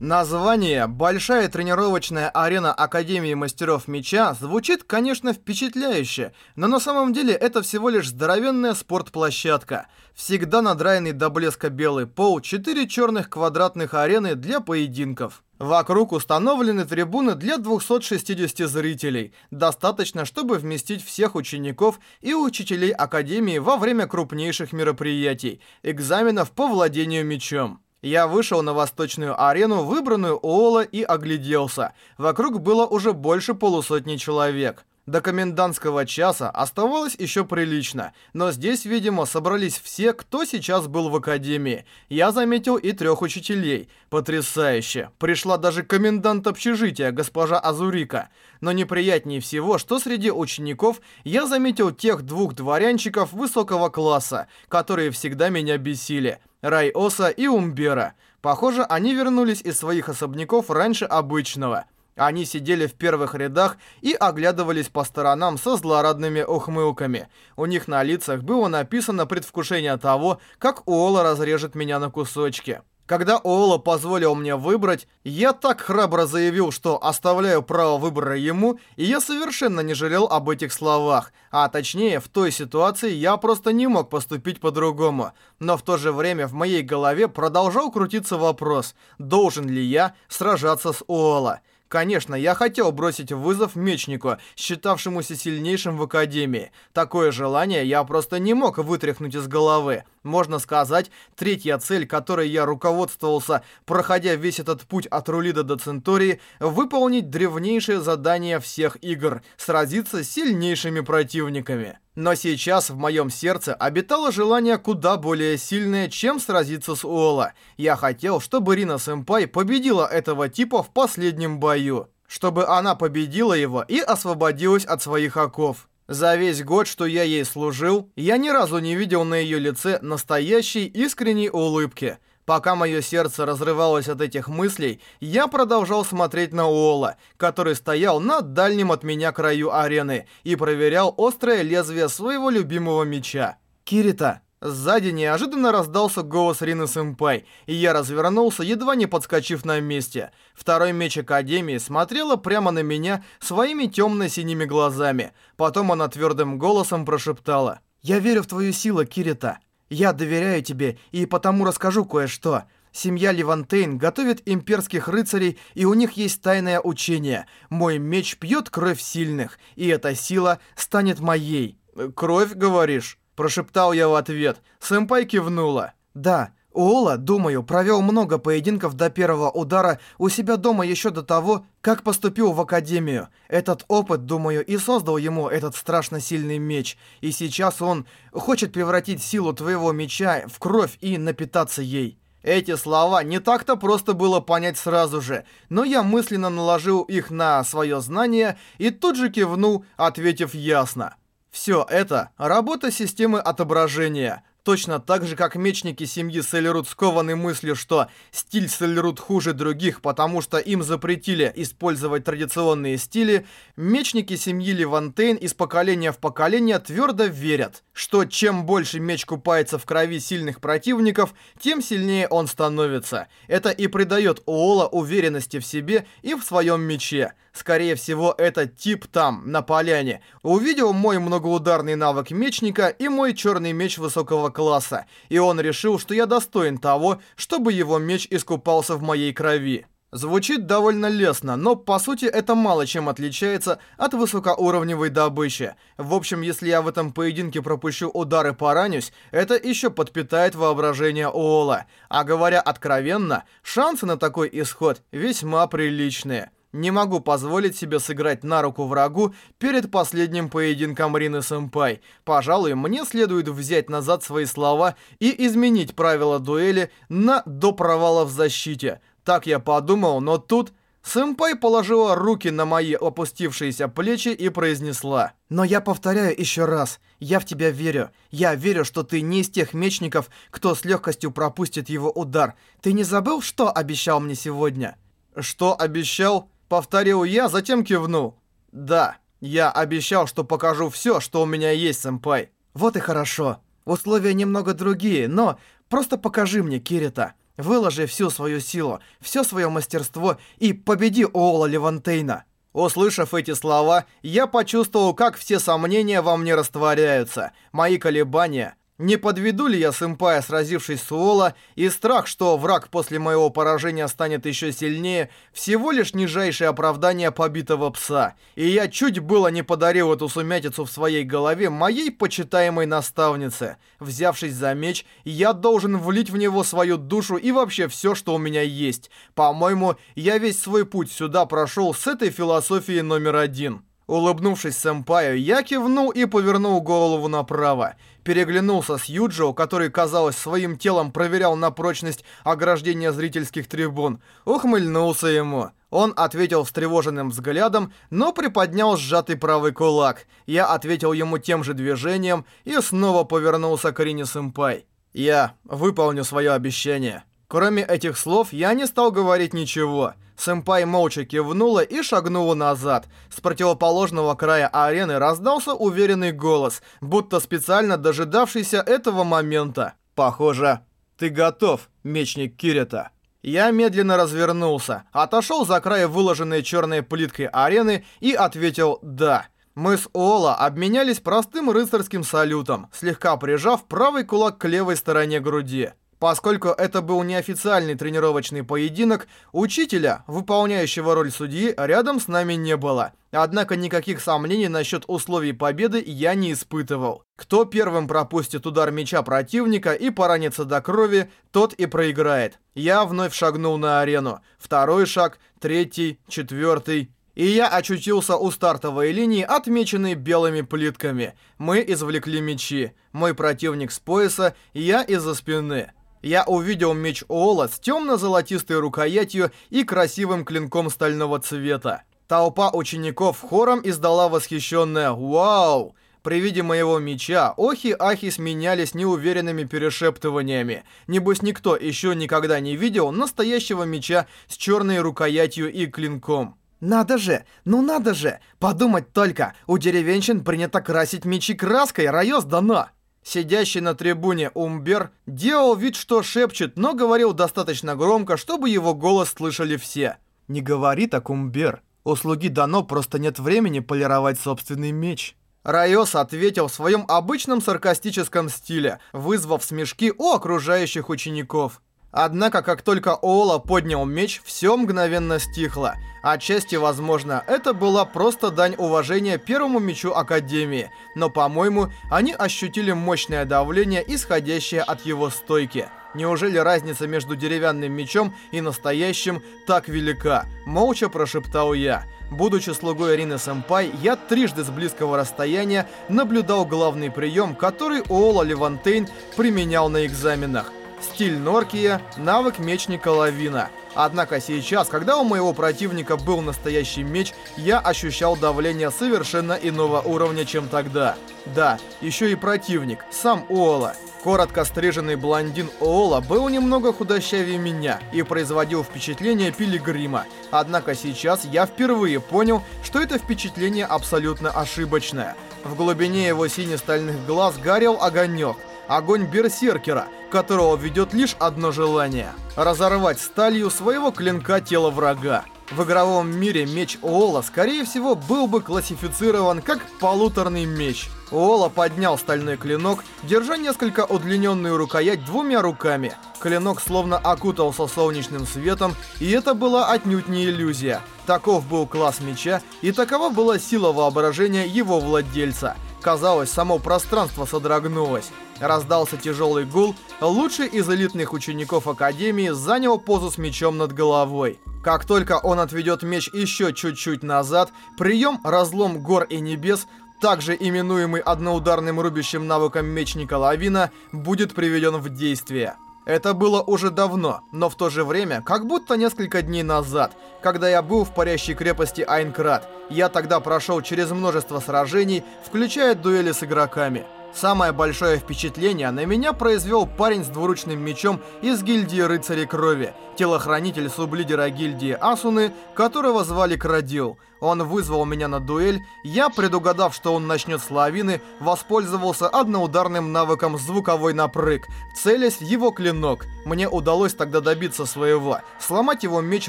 Название «Большая тренировочная арена Академии мастеров меча» звучит, конечно, впечатляюще, но на самом деле это всего лишь здоровенная спортплощадка. Всегда надраенный до блеска белый пол, четыре черных квадратных арены для поединков. Вокруг установлены трибуны для 260 зрителей. Достаточно, чтобы вместить всех учеников и учителей Академии во время крупнейших мероприятий, экзаменов по владению мечом. Я вышел на восточную арену, выбранную Оола, и огляделся. Вокруг было уже больше полусотни человек. До комендантского часа оставалось еще прилично, но здесь, видимо, собрались все, кто сейчас был в академии. Я заметил и трех учителей. Потрясающе. Пришла даже комендант общежития, госпожа Азурика. Но неприятнее всего, что среди учеников я заметил тех двух дворянчиков высокого класса, которые всегда меня бесили. Райоса и Умбера. Похоже, они вернулись из своих особняков раньше обычного. Они сидели в первых рядах и оглядывались по сторонам со злорадными ухмылками. У них на лицах было написано предвкушение того, как Уола разрежет меня на кусочки. Когда Уолла позволил мне выбрать, я так храбро заявил, что оставляю право выбора ему, и я совершенно не жалел об этих словах. А точнее, в той ситуации я просто не мог поступить по-другому. Но в то же время в моей голове продолжал крутиться вопрос, должен ли я сражаться с Уолла. Конечно, я хотел бросить вызов мечнику, считавшемуся сильнейшим в Академии. Такое желание я просто не мог вытряхнуть из головы. Можно сказать, третья цель, которой я руководствовался, проходя весь этот путь от Рулида до Центурии, выполнить древнейшее задание всех игр — сразиться с сильнейшими противниками. Но сейчас в моем сердце обитало желание куда более сильное, чем сразиться с Уола. Я хотел, чтобы Рина-сэмпай победила этого типа в последнем бою. Чтобы она победила его и освободилась от своих оков. За весь год, что я ей служил, я ни разу не видел на ее лице настоящей искренней улыбки. Пока мое сердце разрывалось от этих мыслей, я продолжал смотреть на Ола, который стоял на дальнем от меня краю арены и проверял острое лезвие своего любимого меча. «Кирита, Сзади неожиданно раздался голос Рины Сэмпай, и я развернулся, едва не подскочив на месте. Второй меч Академии смотрела прямо на меня своими темно-синими глазами. Потом она твердым голосом прошептала. «Я верю в твою силу, Кирита. Я доверяю тебе и потому расскажу кое-что. Семья Левантейн готовит имперских рыцарей, и у них есть тайное учение. Мой меч пьет кровь сильных, и эта сила станет моей». «Кровь, говоришь?» Прошептал я в ответ. Сэмпай кивнула. «Да». Уола, думаю, провел много поединков до первого удара у себя дома еще до того, как поступил в академию. Этот опыт, думаю, и создал ему этот страшно сильный меч. И сейчас он хочет превратить силу твоего меча в кровь и напитаться ей. Эти слова не так-то просто было понять сразу же, но я мысленно наложил их на свое знание и тут же кивнул, ответив ясно. Все это – работа системы отображения. Точно так же, как мечники семьи Селлерут скованы мыслью, что стиль Селлерут хуже других, потому что им запретили использовать традиционные стили, мечники семьи Левантейн из поколения в поколение твердо верят, что чем больше меч купается в крови сильных противников, тем сильнее он становится. Это и придает Уола уверенности в себе и в своем мече. Скорее всего, этот тип там, на поляне, увидел мой многоударный навык мечника и мой черный меч высокого класса, и он решил, что я достоин того, чтобы его меч искупался в моей крови. Звучит довольно лестно, но по сути это мало чем отличается от высокоуровневой добычи. В общем, если я в этом поединке пропущу удар и поранюсь, это еще подпитает воображение Ола. А говоря откровенно, шансы на такой исход весьма приличные. Не могу позволить себе сыграть на руку врагу перед последним поединком Рины Сэмпай. Пожалуй, мне следует взять назад свои слова и изменить правила дуэли на «до провала в защите». Так я подумал, но тут... Сэмпай положила руки на мои опустившиеся плечи и произнесла. «Но я повторяю еще раз. Я в тебя верю. Я верю, что ты не из тех мечников, кто с легкостью пропустит его удар. Ты не забыл, что обещал мне сегодня?» «Что обещал?» Повторил я, затем кивнул. «Да, я обещал, что покажу все, что у меня есть, сэмпай». «Вот и хорошо. Условия немного другие, но просто покажи мне, Кирита. Выложи всю свою силу, все свое мастерство и победи Ола Левантейна». Услышав эти слова, я почувствовал, как все сомнения во мне растворяются, мои колебания – не подведу ли я сэмпая, сразившись с Уола, и страх, что враг после моего поражения станет еще сильнее, всего лишь нижайшее оправдание побитого пса. И я чуть было не подарил эту сумятицу в своей голове моей почитаемой наставнице. Взявшись за меч, я должен влить в него свою душу и вообще все, что у меня есть. По-моему, я весь свой путь сюда прошел с этой философией номер один. Улыбнувшись сэмпаю, я кивнул и повернул голову направо переглянулся с Юджио, который, казалось, своим телом проверял на прочность ограждения зрительских трибун, ухмыльнулся ему. Он ответил встревоженным взглядом, но приподнял сжатый правый кулак. Я ответил ему тем же движением и снова повернулся к Рине-сэмпай. «Я выполню свое обещание». Кроме этих слов, я не стал говорить ничего. Сэмпай молча кивнула и шагнула назад. С противоположного края арены раздался уверенный голос, будто специально дожидавшийся этого момента. «Похоже, ты готов, мечник Кирита». Я медленно развернулся, отошел за край выложенной черной плиткой арены и ответил «да». Мы с Ола обменялись простым рыцарским салютом, слегка прижав правый кулак к левой стороне груди. Поскольку это был неофициальный тренировочный поединок, учителя, выполняющего роль судьи, рядом с нами не было. Однако никаких сомнений насчет условий победы я не испытывал. Кто первым пропустит удар мяча противника и поранится до крови, тот и проиграет. Я вновь шагнул на арену. Второй шаг, третий, четвертый, и я очутился у стартовой линии, отмеченной белыми плитками. Мы извлекли мечи. Мой противник с пояса, я из-за спины. Я увидел меч Ола с темно-золотистой рукоятью и красивым клинком стального цвета. Толпа учеников хором издала восхищенное «Вау!». При виде моего меча охи-ахи сменялись неуверенными перешептываниями. Небось никто еще никогда не видел настоящего меча с черной рукоятью и клинком. «Надо же! Ну надо же! Подумать только! У деревенщин принято красить мечи краской, райос дано!» Сидящий на трибуне Умбер делал вид, что шепчет, но говорил достаточно громко, чтобы его голос слышали все. «Не говори так, Умбер. У слуги дано просто нет времени полировать собственный меч». Райос ответил в своем обычном саркастическом стиле, вызвав смешки у окружающих учеников. Однако, как только Ола поднял меч, все мгновенно стихло. Отчасти, возможно, это была просто дань уважения первому мечу Академии, но, по-моему, они ощутили мощное давление, исходящее от его стойки. Неужели разница между деревянным мечом и настоящим так велика? Молча прошептал я. Будучи слугой Рины Сэмпай, я трижды с близкого расстояния наблюдал главный прием, который Ола Левантейн применял на экзаменах. Стиль Норкия, навык мечника Лавина. Однако сейчас, когда у моего противника был настоящий меч, я ощущал давление совершенно иного уровня, чем тогда. Да, еще и противник, сам Ола. Коротко стриженный блондин Ола был немного худощавее меня и производил впечатление пилигрима. Однако сейчас я впервые понял, что это впечатление абсолютно ошибочное. В глубине его сине-стальных глаз горел огонек. Огонь берсеркера, которого ведет лишь одно желание – разорвать сталью своего клинка тело врага. В игровом мире меч Уолла, скорее всего, был бы классифицирован как полуторный меч. Уолла поднял стальной клинок, держа несколько удлиненную рукоять двумя руками. Клинок словно окутался солнечным светом, и это была отнюдь не иллюзия. Таков был класс меча, и такова была сила воображения его владельца. Казалось, само пространство содрогнулось. Раздался тяжелый гул. Лучший из элитных учеников Академии занял позу с мечом над головой. Как только он отведет меч еще чуть-чуть назад, прием «Разлом гор и небес» также именуемый одноударным рубящим навыком мечника Лавина, будет приведен в действие. Это было уже давно, но в то же время, как будто несколько дней назад, когда я был в парящей крепости Айнкрат. Я тогда прошел через множество сражений, включая дуэли с игроками. Самое большое впечатление на меня произвел парень с двуручным мечом из гильдии рыцарей крови, телохранитель сублидера гильдии Асуны, которого звали Крадил. Он вызвал меня на дуэль, я, предугадав, что он начнет с лавины, воспользовался одноударным навыком звуковой напрыг, целясь в его клинок. Мне удалось тогда добиться своего, сломать его меч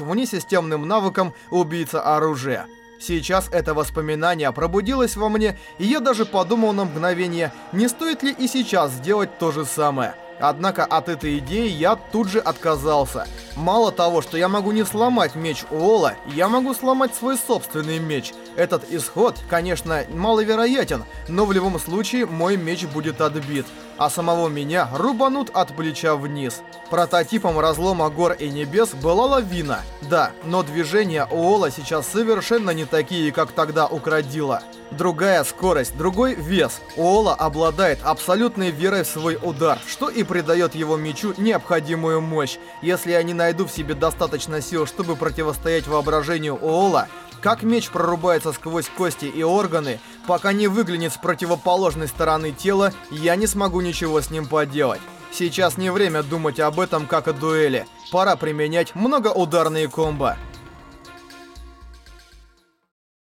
внесистемным навыком убийца оружия. Сейчас это воспоминание пробудилось во мне, и я даже подумал на мгновение, не стоит ли и сейчас сделать то же самое. Однако от этой идеи я тут же отказался. Мало того, что я могу не сломать меч Уола, я могу сломать свой собственный меч. Этот исход, конечно, маловероятен, но в любом случае мой меч будет отбит, а самого меня рубанут от плеча вниз. Прототипом разлома гор и небес была лавина. Да, но движения Уола сейчас совершенно не такие, как тогда у Крадила. Другая скорость, другой вес. Уола обладает абсолютной верой в свой удар, что и и придает его мечу необходимую мощь. Если я не найду в себе достаточно сил, чтобы противостоять воображению Оола, как меч прорубается сквозь кости и органы, пока не выглянет с противоположной стороны тела, я не смогу ничего с ним поделать. Сейчас не время думать об этом как о дуэли. Пора применять многоударные комбо.